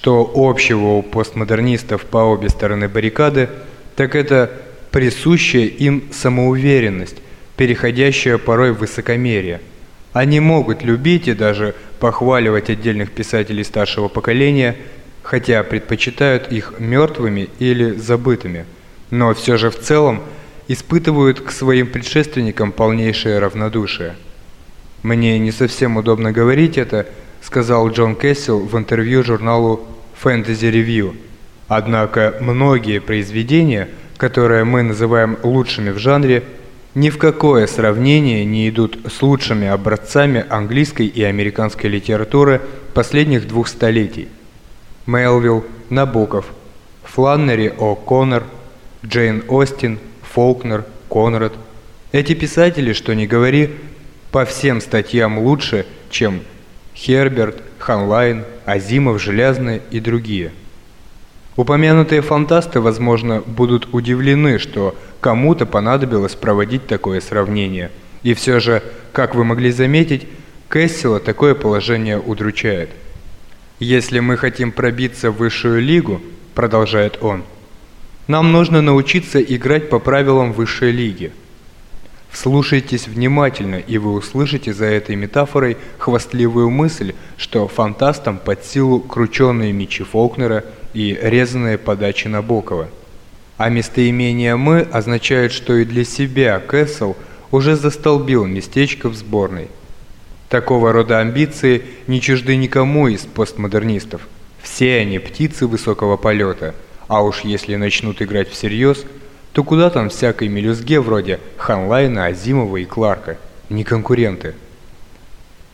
что общего у постмодернистов по обе стороны баррикады, так это присущая им самоуверенность, переходящая порой в высокомерие. Они могут любить и даже похваливать отдельных писателей старшего поколения, хотя предпочитают их мертвыми или забытыми, но все же в целом испытывают к своим предшественникам полнейшее равнодушие. «Мне не совсем удобно говорить это», — сказал Джон Кэссел в интервью журналу Fantasy Review. Однако многие произведения, которые мы называем лучшими в жанре, ни в какое сравнение не идут с лучшими образцами английской и американской литературы последних двух столетий. Мелвилл, Набоков, Фланнери О'Коннор, Джейн Остин, Фолкнер, Конрад. Эти писатели, что ни говори, по всем статьям лучше, чем Херберт, Ханлайн, Азимов, Железный и другие. Упомянутые фантасты, возможно, будут удивлены, что кому-то понадобилось проводить такое сравнение. И все же, как вы могли заметить, Кэссела такое положение удручает. «Если мы хотим пробиться в высшую лигу», – продолжает он, – «нам нужно научиться играть по правилам высшей лиги». Вслушайтесь внимательно, и вы услышите за этой метафорой хвастливую мысль, что фантастам под силу крученные мечи Фолкнера и резаные подачи Набокова. А местоимение «мы» означает, что и для себя Кэссел уже застолбил местечко в сборной. Такого рода амбиции не чужды никому из постмодернистов. Все они птицы высокого полета, а уж если начнут играть всерьез – то куда там всякой мелюзге вроде Ханлайна, Азимова и Кларка? Не конкуренты.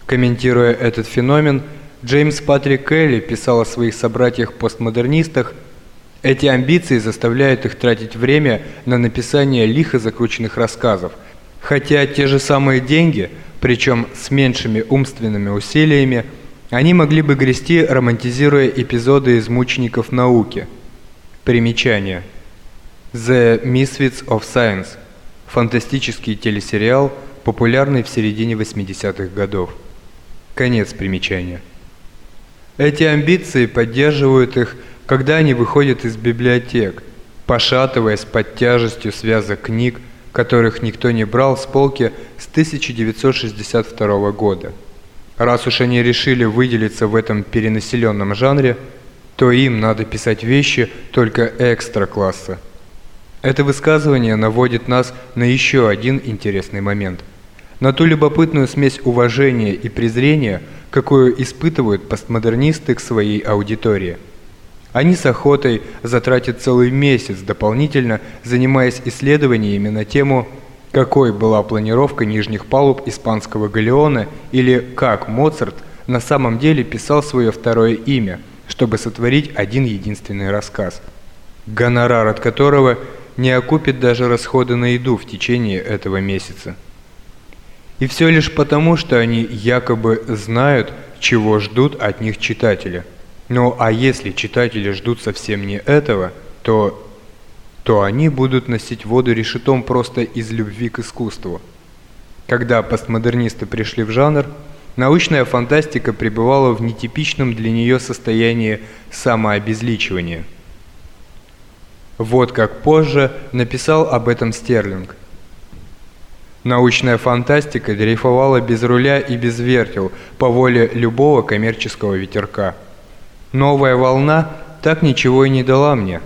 Комментируя этот феномен, Джеймс Патрик Келли писал о своих собратьях-постмодернистах, эти амбиции заставляют их тратить время на написание лихо закрученных рассказов, хотя те же самые деньги, причем с меньшими умственными усилиями, они могли бы грести, романтизируя эпизоды из «Мучеников науки». Примечание – The Misfits of Science – фантастический телесериал, популярный в середине 80-х годов. Конец примечания. Эти амбиции поддерживают их, когда они выходят из библиотек, пошатываясь под тяжестью связок книг, которых никто не брал с полки с 1962 года. Раз уж они решили выделиться в этом перенаселенном жанре, то им надо писать вещи только экстра-класса. Это высказывание наводит нас на еще один интересный момент. На ту любопытную смесь уважения и презрения, какую испытывают постмодернисты к своей аудитории. Они с охотой затратят целый месяц дополнительно, занимаясь исследованиями на тему какой была планировка нижних палуб испанского галеона или как Моцарт на самом деле писал свое второе имя, чтобы сотворить один единственный рассказ, гонорар от которого – не окупит даже расходы на еду в течение этого месяца. И все лишь потому, что они якобы знают, чего ждут от них читатели. Ну а если читатели ждут совсем не этого, то, то они будут носить воду решетом просто из любви к искусству. Когда постмодернисты пришли в жанр, научная фантастика пребывала в нетипичном для нее состоянии самообезличивания – вот как позже написал об этом Стерлинг. Научная фантастика дрейфовала без руля и без вертел по воле любого коммерческого ветерка. Новая волна так ничего и не дала мне.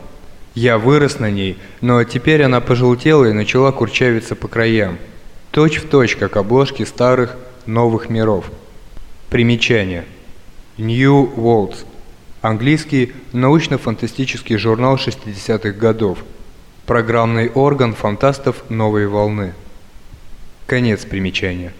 Я вырос на ней, но теперь она пожелтела и начала курчавиться по краям. Точь в точь, как обложки старых новых миров. Примечание. New Worlds – Английский научно-фантастический журнал 60-х годов. Программный орган фантастов новой волны. Конец примечания.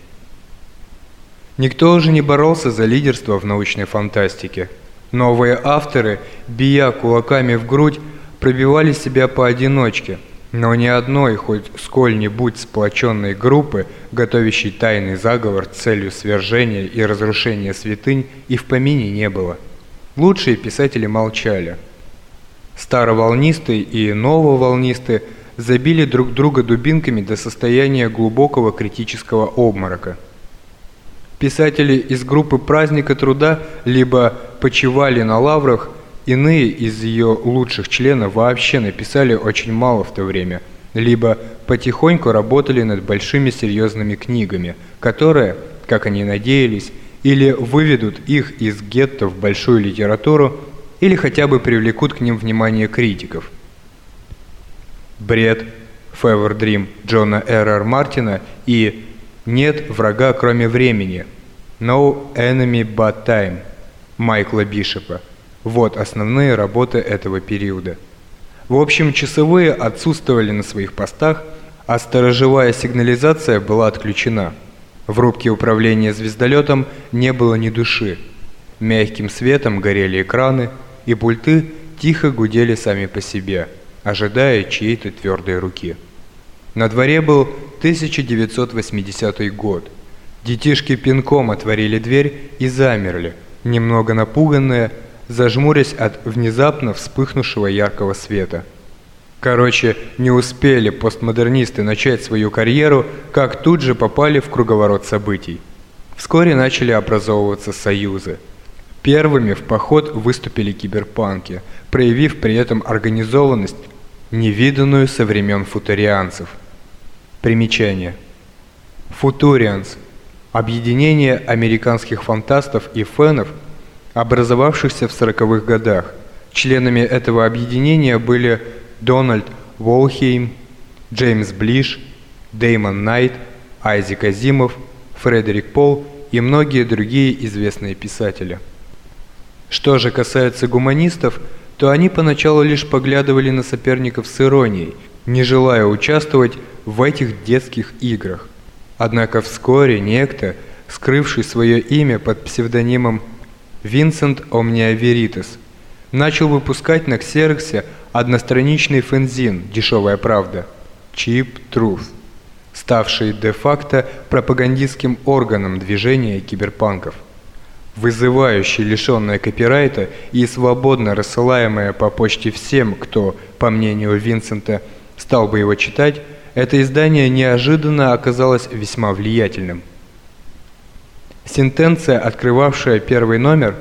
Никто уже не боролся за лидерство в научной фантастике. Новые авторы, бия кулаками в грудь, пробивали себя поодиночке, но ни одной, хоть сколь-нибудь сплоченной группы, готовящей тайный заговор с целью свержения и разрушения святынь, и в помине не было – Лучшие писатели молчали. Староволнистые и нововолнистые забили друг друга дубинками до состояния глубокого критического обморока. Писатели из группы «Праздника труда» либо почивали на лаврах, Иные из ее лучших членов вообще написали очень мало в то время, либо потихоньку работали над большими серьезными книгами, которые, как они надеялись, или выведут их из гетто в большую литературу, или хотя бы привлекут к ним внимание критиков. Бред, Fever Dream Джона Р. Р. Мартина и «Нет врага, кроме времени» No Enemy But Time Майкла Бишопа. Вот основные работы этого периода. В общем, часовые отсутствовали на своих постах, а сторожевая сигнализация была отключена. В рубке управления звездолетом не было ни души. Мягким светом горели экраны, и пульты тихо гудели сами по себе, ожидая чьей-то твердой руки. На дворе был 1980 год. Детишки пинком отворили дверь и замерли, немного напуганные, зажмурясь от внезапно вспыхнувшего яркого света. Короче, не успели постмодернисты начать свою карьеру, как тут же попали в круговорот событий. Вскоре начали образовываться союзы. Первыми в поход выступили киберпанки, проявив при этом организованность, невиданную со времен футурианцев. Примечание. Футурианс – объединение американских фантастов и фенов, образовавшихся в 40-х годах. Членами этого объединения были Дональд Волхейм, Джеймс Блиш, Деймон Найт, Айзек Азимов, Фредерик Пол и многие другие известные писатели. Что же касается гуманистов, то они поначалу лишь поглядывали на соперников с иронией, не желая участвовать в этих детских играх. Однако вскоре некто, скрывший свое имя под псевдонимом Винсент Омния Веритас, начал выпускать на ксероксе одностраничный фензин «Дешевая правда» Cheap Truth, ставший де-факто пропагандистским органом движения киберпанков. Вызывающий лишенное копирайта и свободно рассылаемое по почте всем, кто, по мнению Винсента, стал бы его читать, это издание неожиданно оказалось весьма влиятельным. Сентенция, открывавшая первый номер,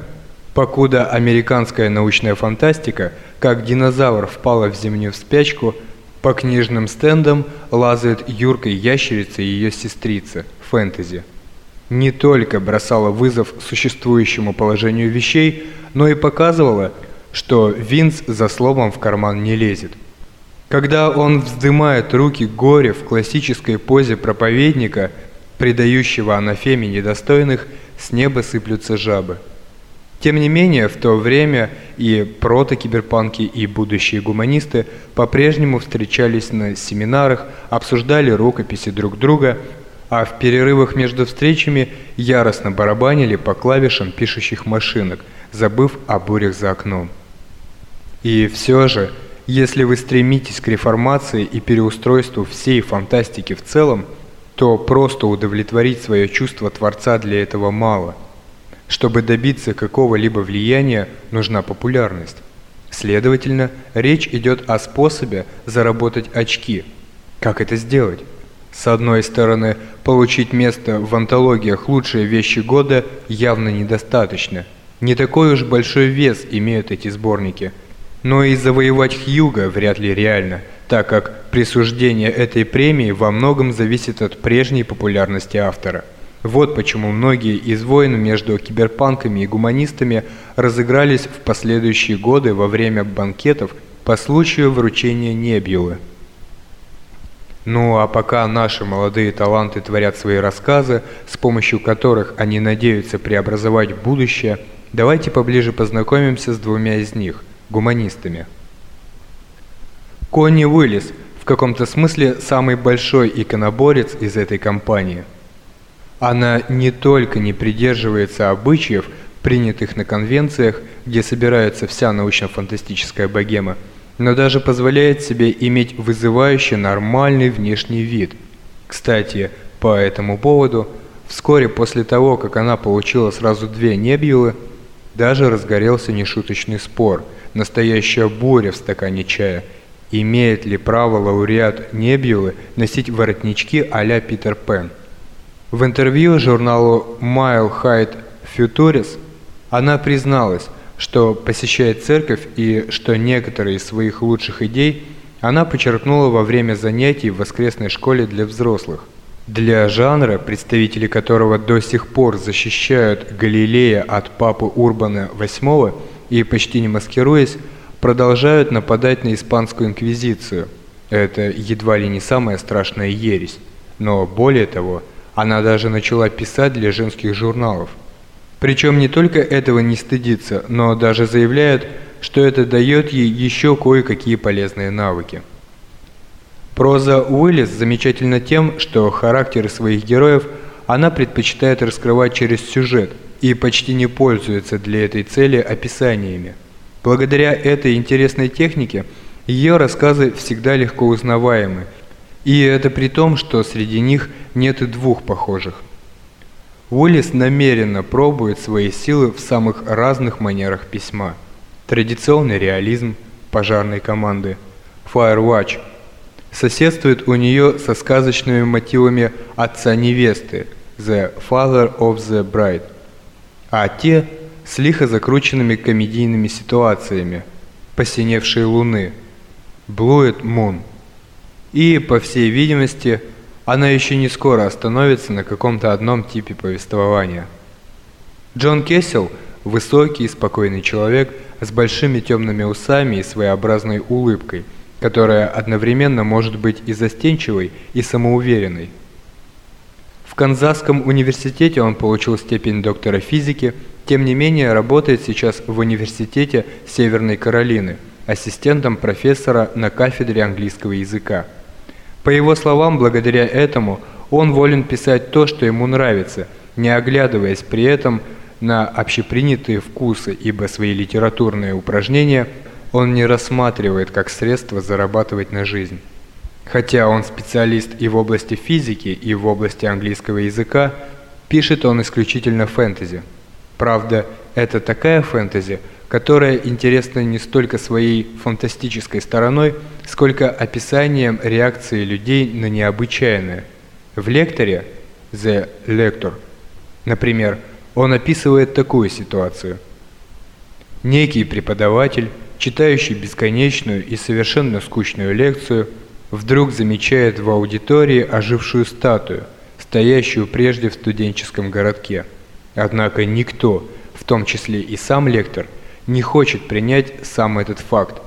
покуда американская научная фантастика, как динозавр впала в зимнюю спячку, по книжным стендам лазает юркой ящерица и ее сестрица, фэнтези. Не только бросала вызов существующему положению вещей, но и показывала, что Винс за словом в карман не лезет – когда он вздымает руки горе в классической позе проповедника, предающего анафеме недостойных, с неба сыплются жабы. Тем не менее, в то время и протокиберпанки, и будущие гуманисты по-прежнему встречались на семинарах, обсуждали рукописи друг друга, а в перерывах между встречами яростно барабанили по клавишам пишущих машинок, забыв о бурях за окном. И все же если вы стремитесь к реформации и переустройству всей фантастики в целом, то просто удовлетворить свое чувство Творца для этого мало. Чтобы добиться какого-либо влияния, нужна популярность. Следовательно, речь идет о способе заработать очки. Как это сделать? С одной стороны, получить место в антологиях «Лучшие вещи года» явно недостаточно. Не такой уж большой вес имеют эти сборники – но и завоевать Хьюга вряд ли реально, так как присуждение этой премии во многом зависит от прежней популярности автора. Вот почему многие из войн между киберпанками и гуманистами разыгрались в последующие годы во время банкетов по случаю вручения Небьюлы. Ну а пока наши молодые таланты творят свои рассказы, с помощью которых они надеются преобразовать будущее, давайте поближе познакомимся с двумя из них – гуманистами. Конни Уиллис в каком-то смысле самый большой иконоборец из этой компании. Она не только не придерживается обычаев, принятых на конвенциях, где собирается вся научно-фантастическая богема, но даже позволяет себе иметь вызывающий нормальный внешний вид. Кстати, по этому поводу, вскоре после того, как она получила сразу две небьюлы, даже разгорелся нешуточный спор – настоящая буря в стакане чая. Имеет ли право лауреат Небьюлы носить воротнички а-ля Питер Пен? В интервью журналу Mile High Futurist она призналась, что посещает церковь и что некоторые из своих лучших идей она почерпнула во время занятий в воскресной школе для взрослых. Для жанра, представители которого до сих пор защищают Галилея от папы Урбана VIII и почти не маскируясь, продолжают нападать на испанскую инквизицию. Это едва ли не самая страшная ересь. Но более того, она даже начала писать для женских журналов. Причем не только этого не стыдится, но даже заявляет, что это дает ей еще кое-какие полезные навыки. Проза Уиллис замечательна тем, что характеры своих героев она предпочитает раскрывать через сюжет и почти не пользуется для этой цели описаниями. Благодаря этой интересной технике ее рассказы всегда легко узнаваемы, и это при том, что среди них нет и двух похожих. Уиллис намеренно пробует свои силы в самых разных манерах письма. Традиционный реализм пожарной команды, Firewatch, соседствует у нее со сказочными мотивами отца невесты, The Father of the Bride, а те с лихо закрученными комедийными ситуациями, посиневшей луны, Blued Moon. И, по всей видимости, она еще не скоро остановится на каком-то одном типе повествования. Джон Кессел – высокий и спокойный человек с большими темными усами и своеобразной улыбкой, которая одновременно может быть и застенчивой, и самоуверенной. В Канзасском университете он получил степень доктора физики, тем не менее работает сейчас в университете Северной Каролины ассистентом профессора на кафедре английского языка. По его словам, благодаря этому он волен писать то, что ему нравится, не оглядываясь при этом на общепринятые вкусы, ибо свои литературные упражнения он не рассматривает как средство зарабатывать на жизнь. Хотя он специалист и в области физики, и в области английского языка, пишет он исключительно фэнтези. Правда, это такая фэнтези – которая интересна не столько своей фантастической стороной, сколько описанием реакции людей на необычайное. В лекторе «The Lector», например, он описывает такую ситуацию. Некий преподаватель, читающий бесконечную и совершенно скучную лекцию, вдруг замечает в аудитории ожившую статую, стоящую прежде в студенческом городке. Однако никто, в том числе и сам лектор, не хочет принять сам этот факт,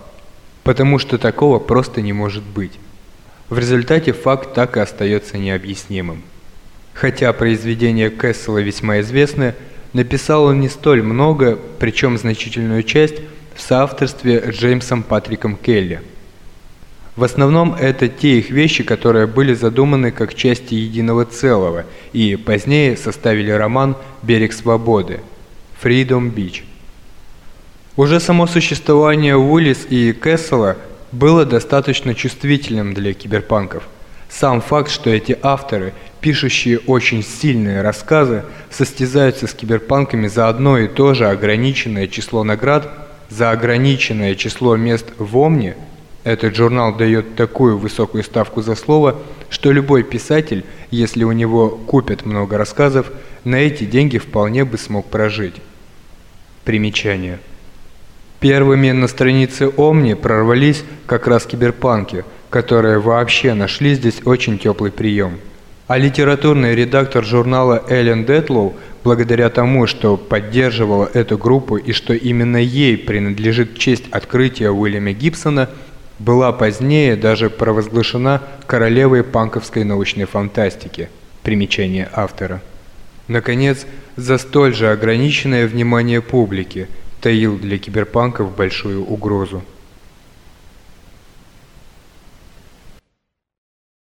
потому что такого просто не может быть. В результате факт так и остается необъяснимым. Хотя произведения Кессела весьма известны, написал он не столь много, причем значительную часть в соавторстве с Джеймсом Патриком Келли. В основном это те их вещи, которые были задуманы как части единого целого и позднее составили роман «Берег свободы» – «Freedom Beach». Уже само существование Уиллис и Кессела было достаточно чувствительным для киберпанков. Сам факт, что эти авторы, пишущие очень сильные рассказы, состязаются с киберпанками за одно и то же ограниченное число наград, за ограниченное число мест в Омне, этот журнал дает такую высокую ставку за слово, что любой писатель, если у него купят много рассказов, на эти деньги вполне бы смог прожить. Примечание. Первыми на странице Омни прорвались как раз киберпанки, которые вообще нашли здесь очень теплый прием. А литературный редактор журнала Эллен Детлоу, благодаря тому, что поддерживала эту группу и что именно ей принадлежит честь открытия Уильяма Гибсона, была позднее даже провозглашена королевой панковской научной фантастики. Примечание автора. Наконец, за столь же ограниченное внимание публики – таил для киберпанков большую угрозу.